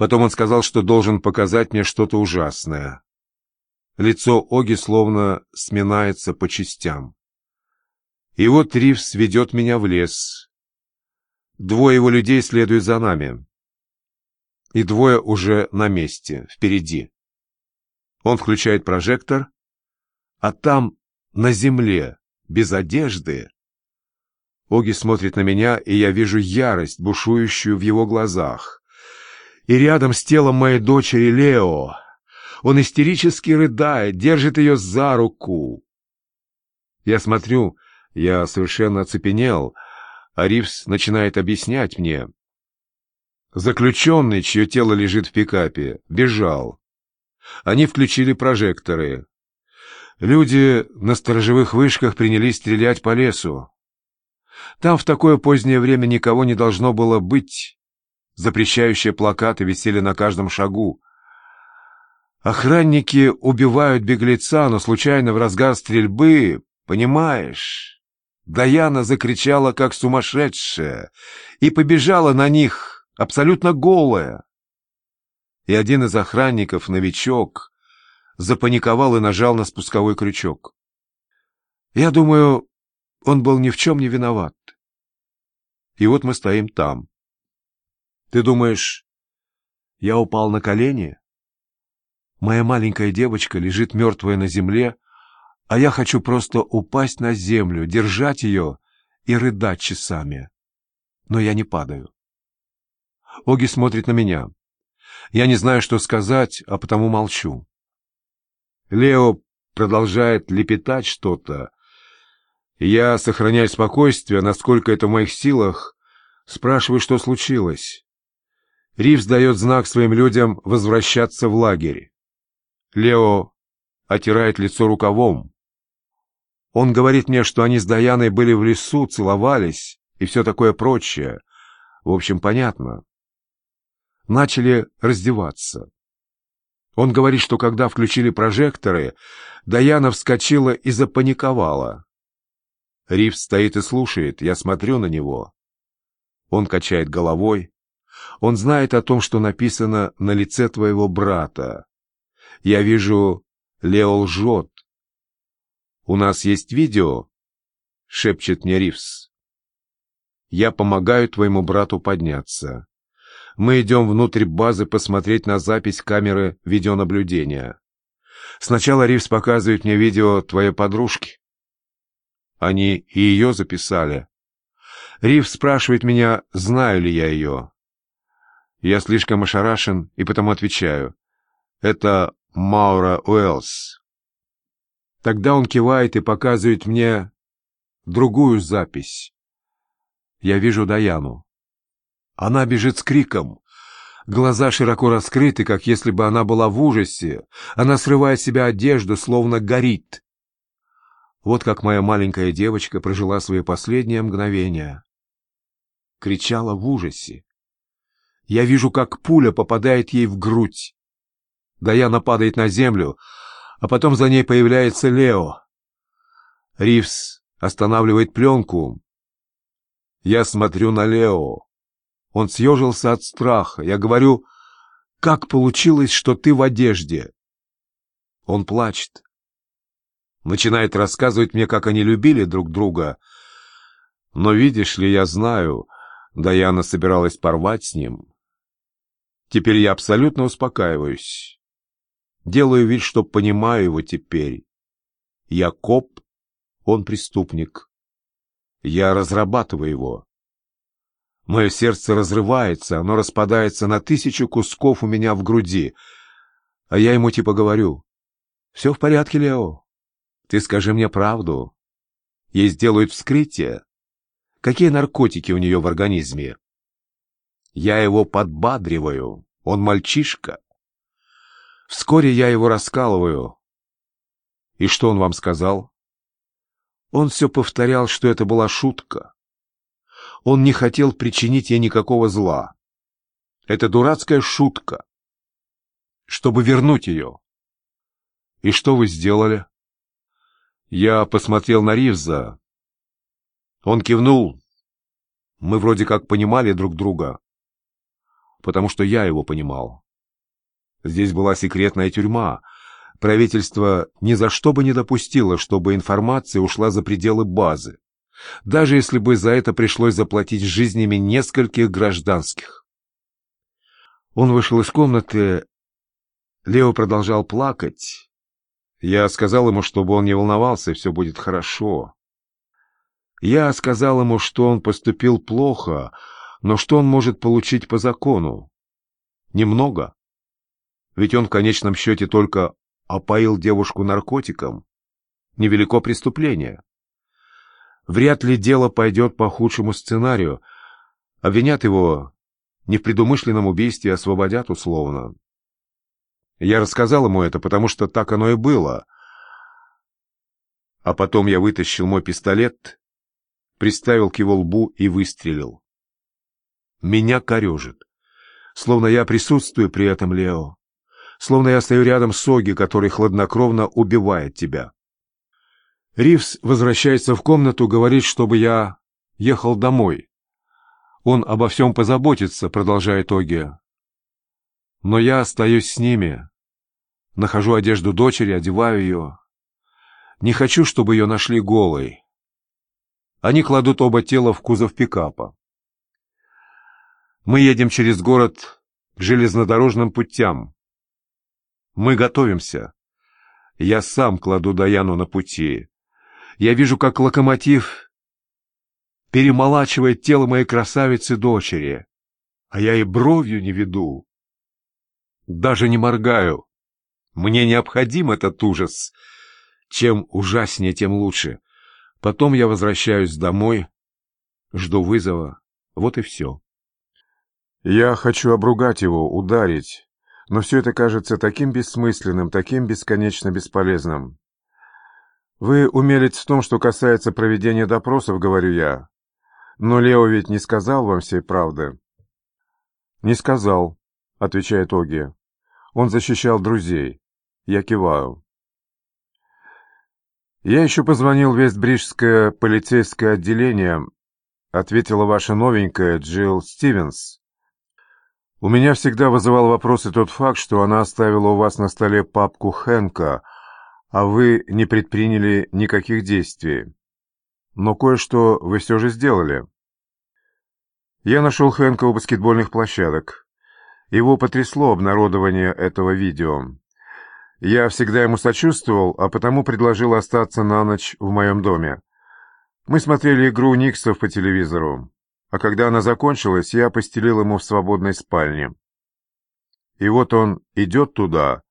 Потом он сказал, что должен показать мне что-то ужасное. Лицо Оги словно сминается по частям. И вот Ривз ведет меня в лес. Двое его людей следуют за нами. И двое уже на месте, впереди. Он включает прожектор, а там, на земле, без одежды... Оги смотрит на меня, и я вижу ярость, бушующую в его глазах. И рядом с телом моей дочери Лео он истерически рыдает, держит ее за руку. Я смотрю, я совершенно оцепенел, а Ривз начинает объяснять мне. Заключенный, чье тело лежит в пикапе, бежал. Они включили прожекторы. Люди на сторожевых вышках принялись стрелять по лесу. Там в такое позднее время никого не должно было быть. Запрещающие плакаты висели на каждом шагу. Охранники убивают беглеца, но случайно в разгар стрельбы, понимаешь? Даяна закричала, как сумасшедшая, и побежала на них, абсолютно голая. И один из охранников, новичок, запаниковал и нажал на спусковой крючок. Я думаю, он был ни в чем не виноват. И вот мы стоим там. Ты думаешь, я упал на колени? Моя маленькая девочка лежит мертвая на земле, а я хочу просто упасть на землю, держать ее и рыдать часами. Но я не падаю. Оги смотрит на меня. Я не знаю, что сказать, а потому молчу. Лео продолжает лепетать что-то. Я, сохраняя спокойствие, насколько это в моих силах, спрашиваю, что случилось. Ривз дает знак своим людям возвращаться в лагерь. Лео отирает лицо рукавом. Он говорит мне, что они с Даяной были в лесу, целовались и все такое прочее. В общем, понятно. Начали раздеваться. Он говорит, что когда включили прожекторы, Даяна вскочила и запаниковала. Рив стоит и слушает, я смотрю на него. Он качает головой. Он знает о том, что написано на лице твоего брата. Я вижу, Лео лжет. «У нас есть видео?» — шепчет мне Ривз. «Я помогаю твоему брату подняться. Мы идем внутрь базы посмотреть на запись камеры видеонаблюдения. Сначала Ривз показывает мне видео твоей подружки. Они и ее записали. Ривз спрашивает меня, знаю ли я ее. Я слишком ошарашен и потому отвечаю. Это Маура Уэллс. Тогда он кивает и показывает мне другую запись. Я вижу Даяну. Она бежит с криком. Глаза широко раскрыты, как если бы она была в ужасе. Она срывает с себя одежду, словно горит. Вот как моя маленькая девочка прожила свои последние мгновения. Кричала в ужасе. Я вижу, как пуля попадает ей в грудь. Даяна падает на землю, а потом за ней появляется Лео. Ривз останавливает пленку. Я смотрю на Лео. Он съежился от страха. Я говорю, как получилось, что ты в одежде? Он плачет. Начинает рассказывать мне, как они любили друг друга. Но видишь ли, я знаю, Даяна собиралась порвать с ним. Теперь я абсолютно успокаиваюсь. Делаю вид, что понимаю его теперь. Я коп, он преступник. Я разрабатываю его. Мое сердце разрывается, оно распадается на тысячу кусков у меня в груди. А я ему типа говорю, «Все в порядке, Лео. Ты скажи мне правду. Ей сделают вскрытие. Какие наркотики у нее в организме?» Я его подбадриваю. Он мальчишка. Вскоре я его раскалываю. И что он вам сказал? Он все повторял, что это была шутка. Он не хотел причинить ей никакого зла. Это дурацкая шутка. Чтобы вернуть ее. И что вы сделали? Я посмотрел на Ривза. Он кивнул. Мы вроде как понимали друг друга. Потому что я его понимал. Здесь была секретная тюрьма. Правительство ни за что бы не допустило, чтобы информация ушла за пределы базы, даже если бы за это пришлось заплатить жизнями нескольких гражданских. Он вышел из комнаты. Лео продолжал плакать. Я сказал ему, чтобы он не волновался, все будет хорошо. Я сказал ему, что он поступил плохо, но что он может получить по закону? Немного. Ведь он в конечном счете только опоил девушку наркотиком. Невелико преступление. Вряд ли дело пойдет по худшему сценарию. Обвинят его не в предумышленном убийстве, а освободят условно. Я рассказал ему это, потому что так оно и было. А потом я вытащил мой пистолет, приставил к его лбу и выстрелил. Меня корежит. Словно я присутствую при этом, Лео. Словно я стою рядом с Оги, который хладнокровно убивает тебя. Ривз возвращается в комнату, говорит, чтобы я ехал домой. Он обо всем позаботится, продолжает Оги. Но я остаюсь с ними. Нахожу одежду дочери, одеваю ее. Не хочу, чтобы ее нашли голой. Они кладут оба тела в кузов пикапа. Мы едем через город к железнодорожным путям. Мы готовимся. Я сам кладу Даяну на пути. Я вижу, как локомотив перемолачивает тело моей красавицы-дочери, а я и бровью не веду. Даже не моргаю. Мне необходим этот ужас. Чем ужаснее, тем лучше. Потом я возвращаюсь домой, жду вызова. Вот и все. Я хочу обругать его, ударить, но все это кажется таким бессмысленным, таким бесконечно бесполезным. Вы умелец в том, что касается проведения допросов, говорю я. Но Лео ведь не сказал вам всей правды. Не сказал, отвечает Оги. Он защищал друзей. Я киваю. Я еще позвонил в Вестбриджское полицейское отделение, ответила ваша новенькая Джилл Стивенс. У меня всегда вызывал вопросы тот факт, что она оставила у вас на столе папку Хэнка, а вы не предприняли никаких действий. Но кое-что вы все же сделали. Я нашел Хэнка у баскетбольных площадок. Его потрясло обнародование этого видео. Я всегда ему сочувствовал, а потому предложил остаться на ночь в моем доме. Мы смотрели игру Никсов по телевизору а когда она закончилась, я постелил ему в свободной спальне. И вот он идет туда,